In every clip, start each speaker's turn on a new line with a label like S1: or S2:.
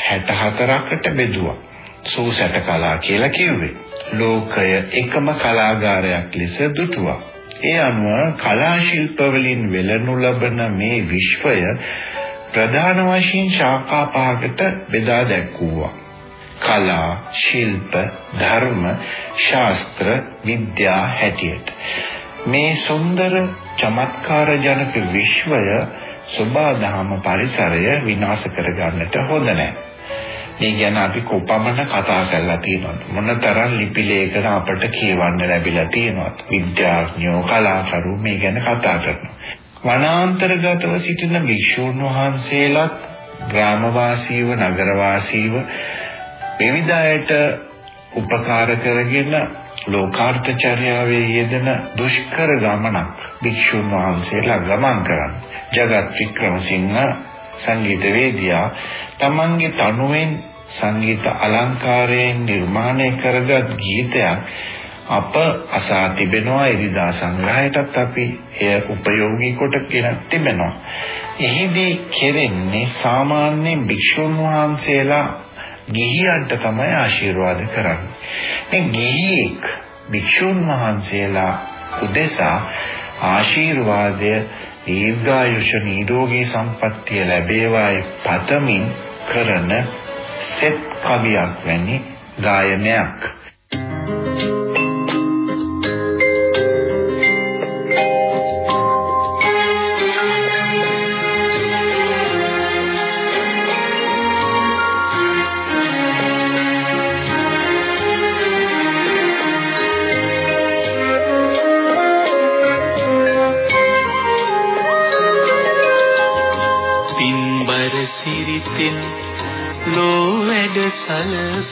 S1: 64කට බෙදුවා. සූසැට කලා කියලා කිව්වේ. ලෝකය එකම කලාගාරයක් ලෙස දුටුවා. ඒ අනුව කලා ශිල්ප වලින් වෙළනු ලබන මේ විශ්වය ප්‍රධාන වශයෙන් ශාඛා පහකට බෙදා දැක්වුවා. කලා, ශිල්ප, ධර්ම, ශාස්ත්‍ර, විද්‍යා හැටියට. මේ සුන්දර චමත්කාර ජනක විශ්වය සබාධම පරිසරය විනාශ කරගන්නට හොඳ නැහැ. මේ ගැන අපි කොපමණ කතා කරලා තියෙනවද? මොනතරම් ලිපි ලේඛන අපට කියවන්න ලැබිලා තියෙනවද? විද්‍යාඥයෝ කලාකරු මේ ගැන කතා කරනවා. වනාන්තරගතව සිටින භික්ෂූන් වහන්සේලාත් ග්‍රාමවාසීව නගරවාසීව විවිධ අයට උපකාර කරගෙන ලෝකාර්ථ චර්යාවේ යෙදෙන දුෂ්කර ගමනක් භික්ෂුන් වහන්සේලා ගමන් කරන්නේ. ජගත් වික්‍රමසිංහ සංගීතවේදියා තමන්ගේ තනුවෙන් සංගීත අලංකාරයෙන් නිර්මාණය කරගත් ගීතයක් අප අසා තිබෙනවා ඉරිදා සංග්‍රහයටත් අපි එය උපයෝගී කොටගෙන තිබෙනවා. එහිදී කෙරෙන්නේ සාමාන්‍ය භික්ෂුන් වහන්සේලා ගිහියන්ට තමයි ආශිර්වාද කරන්නේ. මේ ගිහියෙක් භික්ෂුන් වහන්සේලා උදෙසා ආශිර්වාදය දීර්ඝායුෂ නිරෝගී සම්පන්නිය ලැබේවායි පතමින් කරන සෙත් කවියක් වැනි ගායනයක්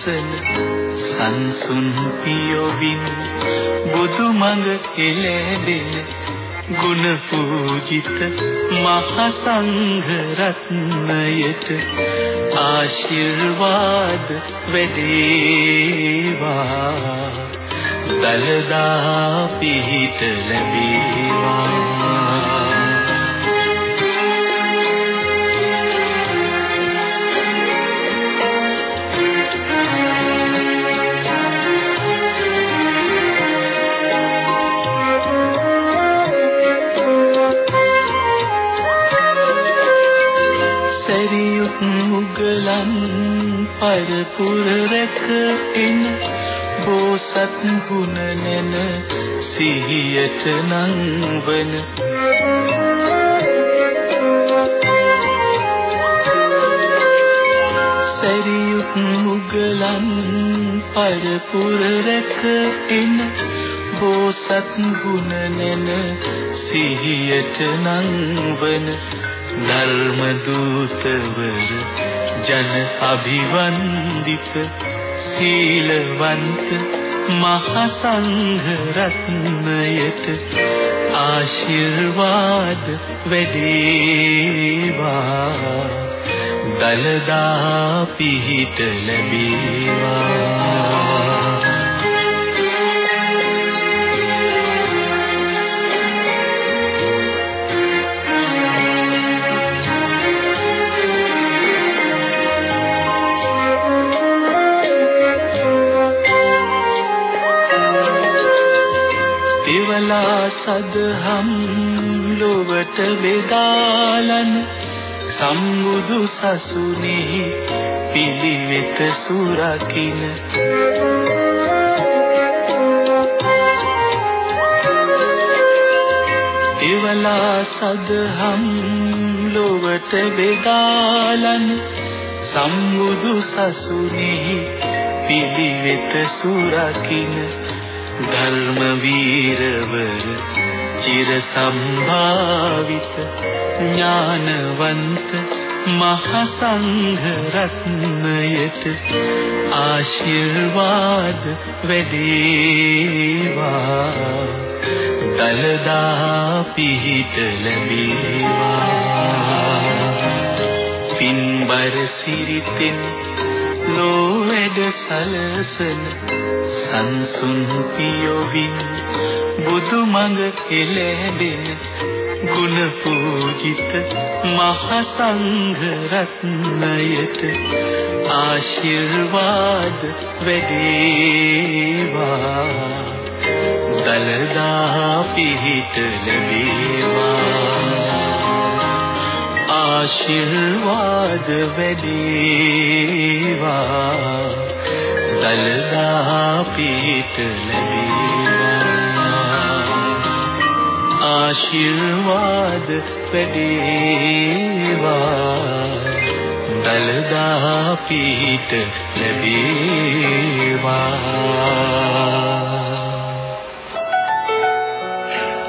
S2: සලසන සංසුන් පියොවින් බුදු මඟ එළැඹෙන ගුණ පූජිත මහ සංඝ රත්නයට ආශිර්වාද වෙදේවා දලදා පිහිට ලැබේවා. පරපුර රැක එන බෝසත් ගුණ නැන සිහියට නංවන සරියුත් මුගලන් පරපුර රැක එන බෝසත් ගුණ නැන සිහියට නංවන ධර්ම දූතවර ජන අභිවන්දිත සීලවන්ත මහ සංඝ රත්නයට ආශිර්වාද වැඩේවා. දලදා පිහිට ලැබේවා. සදහම් ලොවට බෙදාලන සම්බුදු සසුනේ පිළිවෙත සුරකින්න එවලා සදහම් ලොවට බෙදාලන සම්බුදු සසුනේ පිළිවෙත සුරකින්න ධර්ම වීරවර චිර සම්භාවිත ඥානවන්ත මහ සංඝ රත්නයට ආශිර්වාද වැඩේවා. දලදා පිහිට ලැබේවා. පින්බර සිරිතෙන් ලෝ වැඩ සලසන සංසුන් පියොවින් බුදු මඟ එළඹෙන ගුණ පූජිත මහ සංඝ රත්නයට ආශිර්වාද වැඩේවා. දලදා පිහිට ලැබේවා. ආශිර්වාද වැඩේවා. දලදා පිහිට ලැබේවා ආශිර්වාද වැඩේවා දලදා පිහිට ලැබේවා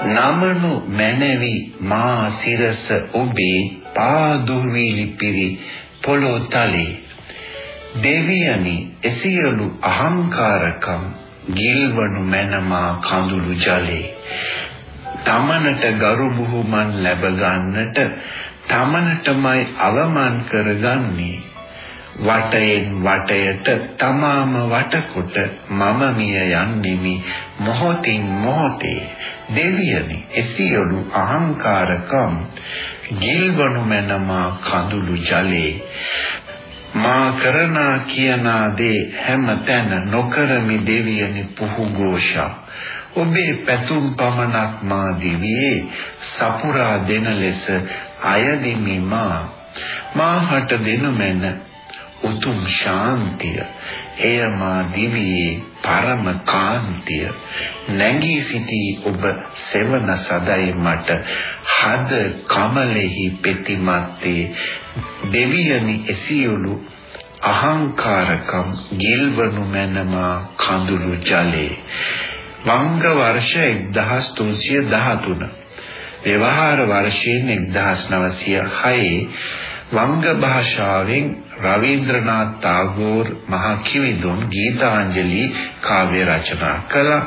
S1: නමනු මැනවි මා සිරස ඔබේ පාදුවිලි පිරි පොළොතලේ දෙවියනි එසියලු අහංකාරකම් ගිල්වනු මැනමා කඳුළු ජලේ. තමනට ගරු බුහුමන් ලැබ ගන්නට තමනටමයි අවමන් කරගන්නේ. වටයෙන් වටයට තමාම වටකොට මම මිය යන්නෙමි මොහොතින් මොහොතේ. දෙවියනි එසියලු අහංකාරකම් ගිල්වනු මැනමා කඳුළු ජලේ. මා කරනා කියනා දේ හැම තැන නොකරමි දෙවියනි පුහු ഘോഷා. ඔබේ පැතුම් පමණක් මා දිවියේ සපුරා දෙන ලෙස අයදිමි මා. මාහට දෙනු මැන උතුම් ශාන්තිය. එය මා දිවියේ පරම කාන්තිය. නැගී සිටි ඔබ සෙවන සදයි මට. හද කමලෙහි පෙතිමත්තේ. දෙවියනි එසියලු අහංකාරකම් ගිල්වනු මැනමා කඳුළු ජලේ. වංග වර්ෂ 1313 ව්‍යවහාර වර්ෂයෙන් 1906 වංග භාෂාවෙන් රවීන්ද්‍රනාත් tagore මහා කිවිඳුන් ගීතාංජලි කාව්‍ය රචනා කළා.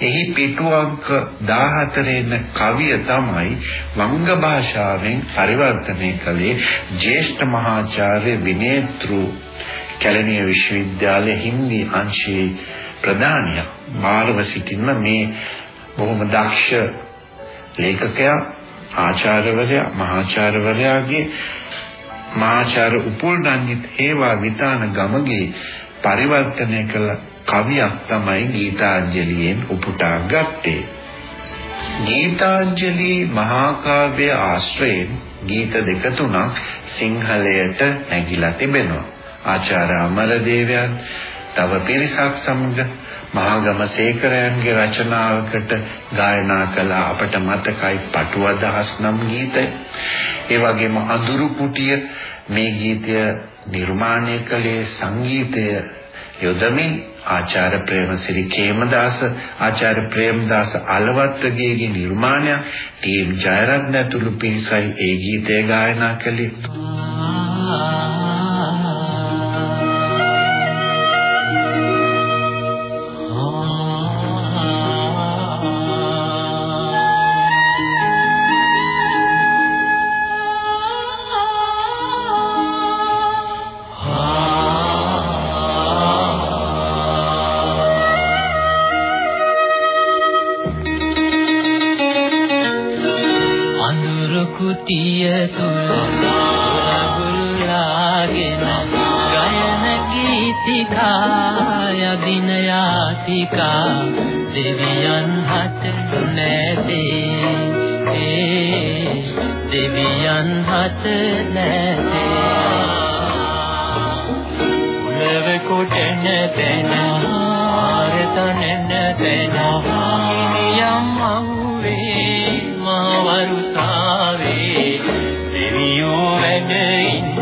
S1: එහි පිටු අංක 14 එන කවිය තමයි වංග භාෂාවෙන් පරිවර්තනය කළේ ජ්‍යෙෂ්ඨ මහාචාර්ය විනේත්‍රු කැලණිය විශ්වවිද්‍යාලයේ හින්දි අංශයේ ප්‍රධානියා මාර්ව සිටින්න මේ බොහොම දක්ෂ ලේඛකයා ආචාර්යවරයා මහාචාර්යවරයාගේ මහාචාර්ය උපුල් රංජිත් හේවා විතාන ගමගේ පරිවර්තනය කළ කවියක් තමයි ගීතාංජලියෙන් උපුටා ගත්තේ. ගීතාංජලි මහා කාව්‍ය ආශ්‍රයෙන් ගීත දෙක තුනක් සිංහලයට නැගිලා තිබෙනවා. ආචාර්ය අමරදේවයන් තව පිරිසක් සමග මහාගම සේකරයන්ගේ රචනාවකට ගායනා කළ අපට මතකයි පටු අදහස් නම් ගීතය. ඒ වගේම අඳුරු කුටිය මේ ගීතය නිර්මාණය කළේ සංගීතය යොදමින් ආචාර්ය ප්‍රේමසිරි කේමදාස ආචාර්ය ප්‍රේමදාස අලවත්ගේ නිර්මාණය ටීම් ජයරත්න ඇතුළු පිරිසයි ඒ ගීතය ගායනා කළේ.
S2: යදින යාතිකා දෙවියන් හත නැතේ. ඒ දෙවියන් හත නැතේ. උලව කොටන තැන ආරතනෙන තැන ඉනියම් අවුවේ මවරුසාවේ දෙවියෝ වැඩ ඉන්නේ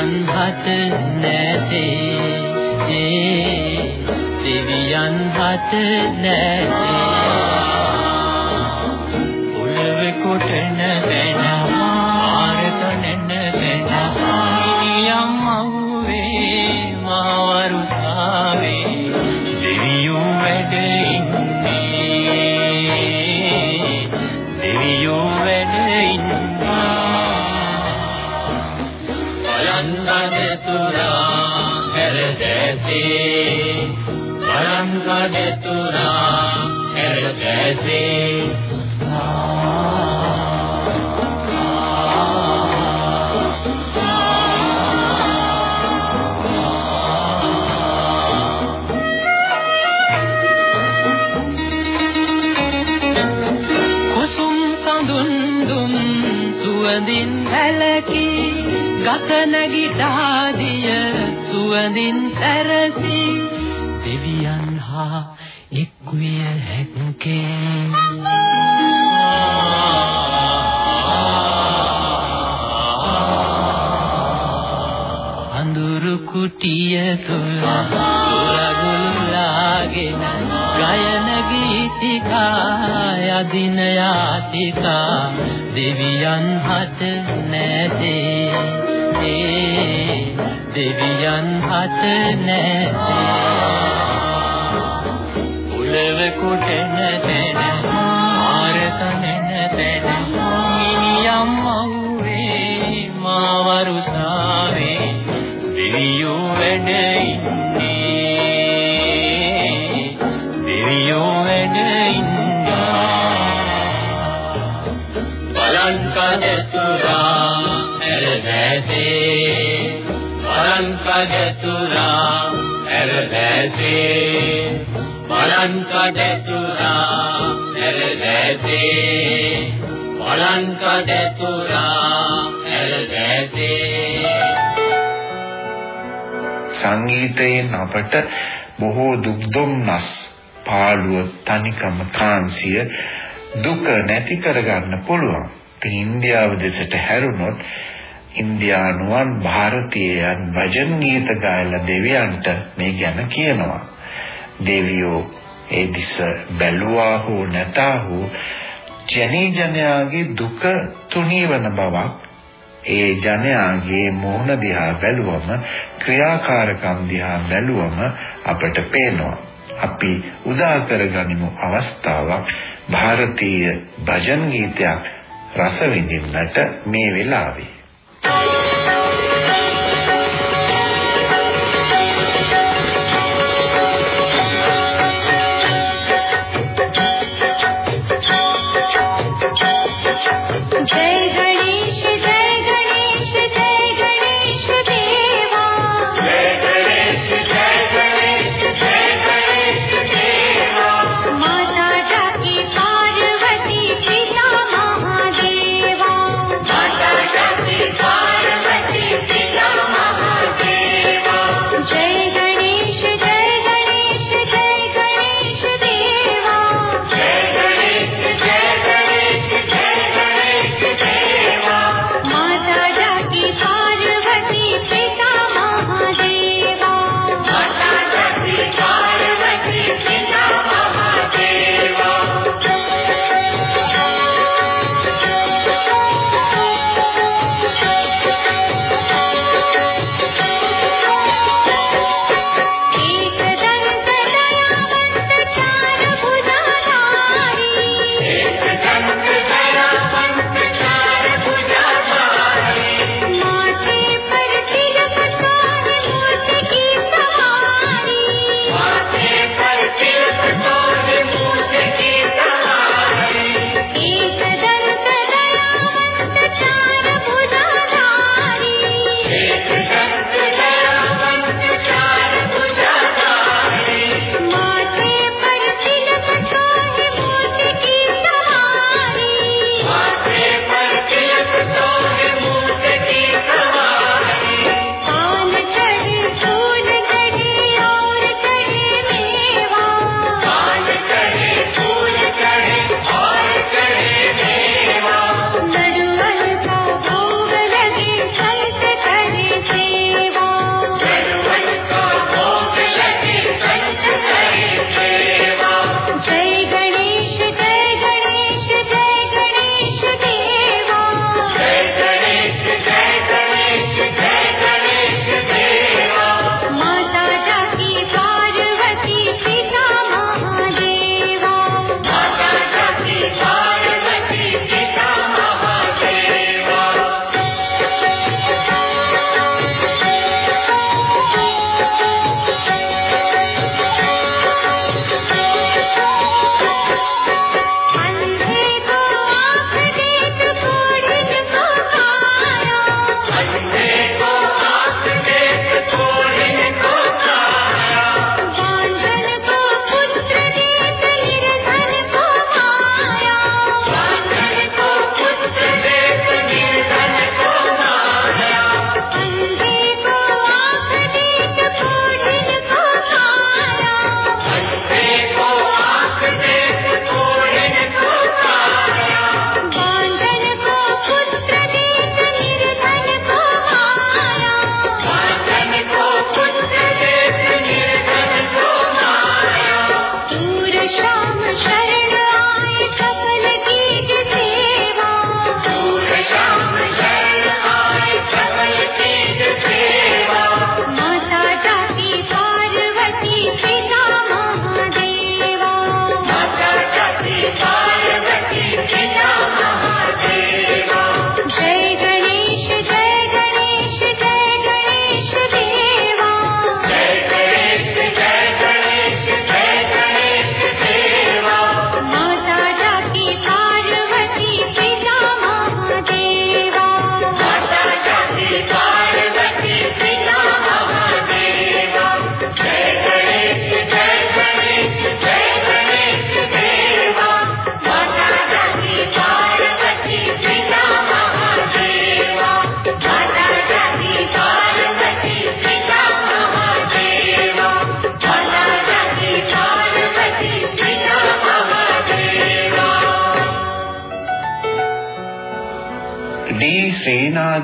S3: දෙවියන් හත නැතේ. දෙවියන් හත නැතේ. උලව කොටන වෙන ගත නැගිටාදිය සුවඳින් සැරසි දෙවියන් හා එක්විය හැක්කේ අඳුරු කුටිය තුල සුරගුල්ලාගෙන ගයන ගීතිකා යදින යාතිකා දෙවියන් හත දෙවියන් කඩතුරා එල්දැතේ වලන් කඩතුරා එල්දැතේ
S1: සංගීතයෙන් අපට බොහෝ දුක් දුම්නස් පාළුව තනිකම කාන්සිය දුක නැති කරගන්න පුළුවන්. ඉතින් ඉන්දියාව දෙසට හැරුණොත් ඉන්දියානුවන් ಭಾರತೀයයන් භජන් ගීත ගායලා දෙවියන්ට මේ ගැන කියනවා. දෙවියෝ ඒ දිස බැලුවා හෝ නැතා හෝ ජනී ජනයාගේ දුක තුනීවන බවක් ඒ ජනයාගේ මෝහන දිහා බැලුවම ක්‍රියාකාරකම් දිහා බැලුවම අපට පේනවා අපි උදා කරගනිමු අවස්ථාවක් ಭಾರತೀಯ භජන් ගීතයක් රස විඳින්නට මේ වෙලාවේ
S4: जय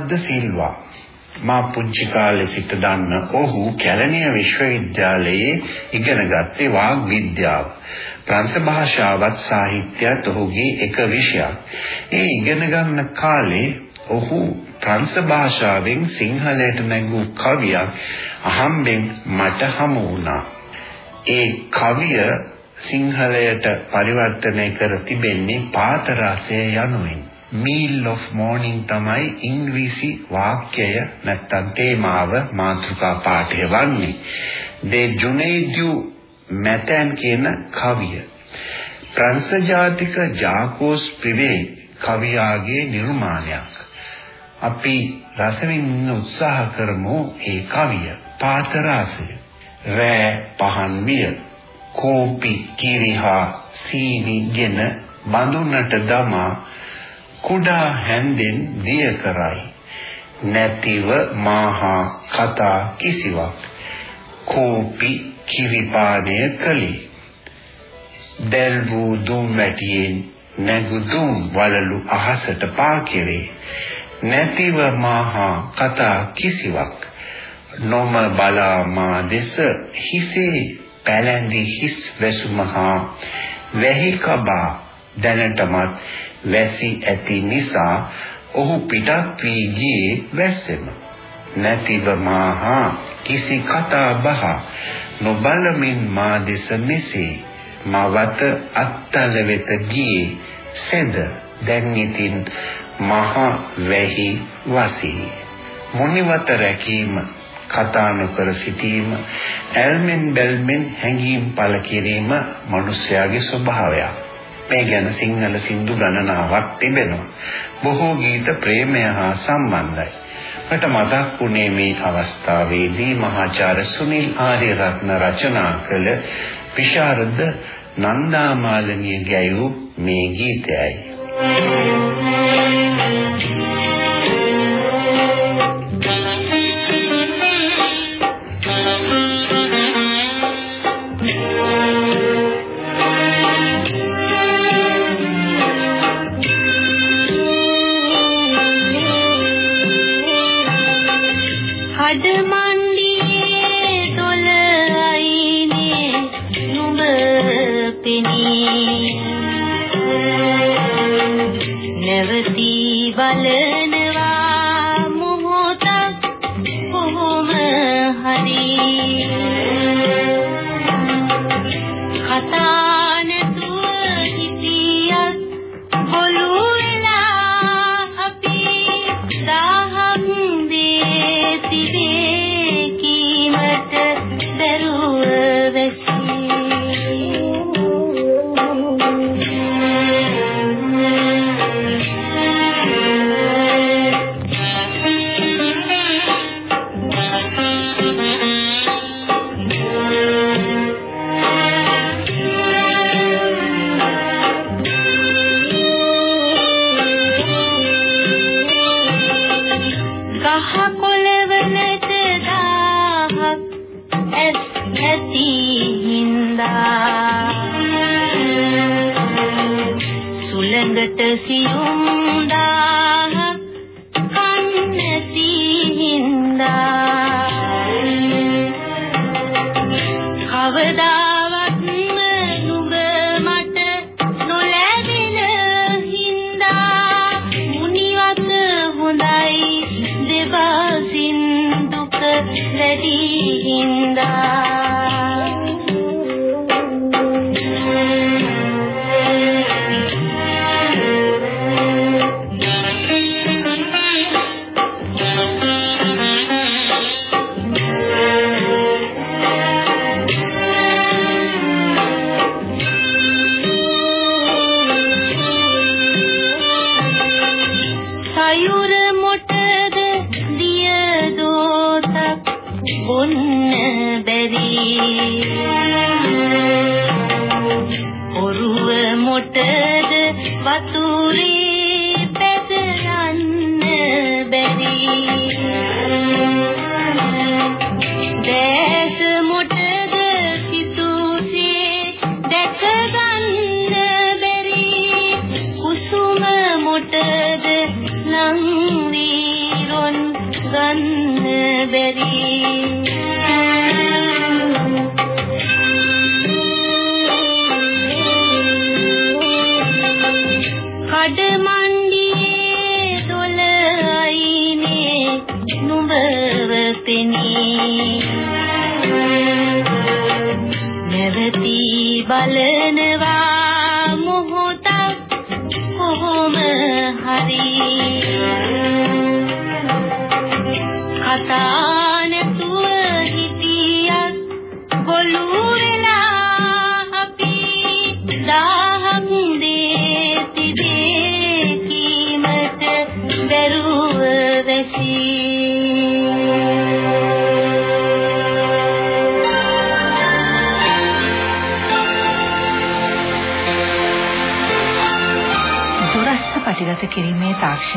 S1: ශ්‍රේනාද්ද සිල්වා මා පුංචි කාලේ සිට දන්න ඔහු කැලණිය විශ්වවිද්‍යාලයේ ඉගෙන ගත්තේ වාග් විද්‍යාව. ප්‍රංශ භාෂාවත් සාහිත්‍යයත් ඔහුගේ එක විෂයක්. ඒ ඉගෙන ගන්න කාලේ ඔහු ප්‍රංශ භාෂාවෙන් සිංහලයට නැගූ කවියක් අහම්බෙන් මට හමු වුණා. ඒ කවිය සිංහලයට පරිවර්තනය කර තිබෙන්නේ පාත රසය යනුවෙන්. Meal of morning තමයි ඉංග්‍රීසි වාක්‍යය නැත්තම් තේමාව මාතෘකා පාඨය වන්නේ. de Junaid මැතන් කියන කවිය. ප්‍රංශ ජාතික ජාකෝස් ප්‍රිවේ කවියාගේ නිර්මාණයක්. අපි රසවිඳින්න උත්සාහ කරමු ඒ කවිය. පාත රසය. රෑ පහන් විය. කෝපි කිරිහා සීනිගෙන බඳුනට දමා කුඩා හැන්දෙන් දිය කරයි. නැතිව මාහා කතා කිසිවක්. කෝපි කිරිපානය කළේ. දැල් වූ දුම් වැටියෙන් නැගුදුම් වලලු අහසට පා කෙරේ. නැතිව මාහා කතා කිසිවක්. නොම බලා මා දෙස හිසේ පැලැඳි හිස් වැසුමහා වැහි කබා දැනටමත් වැසි ඇති නිසා ඔහු පිටත් වී ගියේ වැස්සෙම. නැතිව මාහා කිසි කතා බහ නොබලමින් මා දෙස මෙසේ. මවත අත්තල වෙත ගියේ සෙද දැන් ඉතින් මහා වැහි වසී. මුනිවත රැකීම කතා නොකර සිටීම ඇල්මෙන් බැල්මෙන් හැඟීම් පළ කිරීම මිනිස්යාගේ ස්වභාවයක්. මේ ගැන සිංහල සින්දු ගණනාවක් තිබෙනවා. බොහෝ ගීත ප්‍රේමය හා සම්බන්ධයි. මට මතක් වුණේ මේ අවස්ථාවේදී මහාචාර්ය සුනිල් ආර්යරත්න රචනා කළ විශාරද නන්දාමාලනිය ගැයූ මේ ගීතයයි.
S5: बल මුටද ලං කඩමණ්ඩියේ දොළ අයිනේ නුඹව පෙනී නැවති බලනවා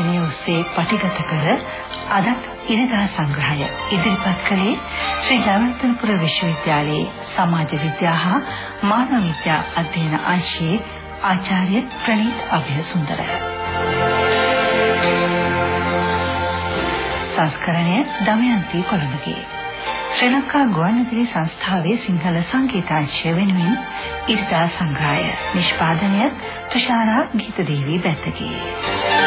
S6: කිරීමේ තාක්ෂණය ඔස්සේ පටිගත කර අදත් ඉරිදා සංග්‍රහය ඉදිරිපත් කළේ ශ්‍රී ජයවර්ධනපුර විශ්වවිද්‍යාලයේ සමාජ විද්‍යා හා මානව විද්‍යා අධ්‍යයන අංශයේ ආචාර්ය ප්‍රනීත් අභයසුන්දර. සංස්කරණය දමයන්ති කොළඹගේ. ශ්‍රී ලංකා ගුවන්විදුලි සංස්ථාවේ සිංහල සංගීතාංශය වෙනුවෙන් ඉරිදා සංග්‍රහය. නිෂ්පාදනය තුෂාරා ගීතදේවී බැත්තගේ.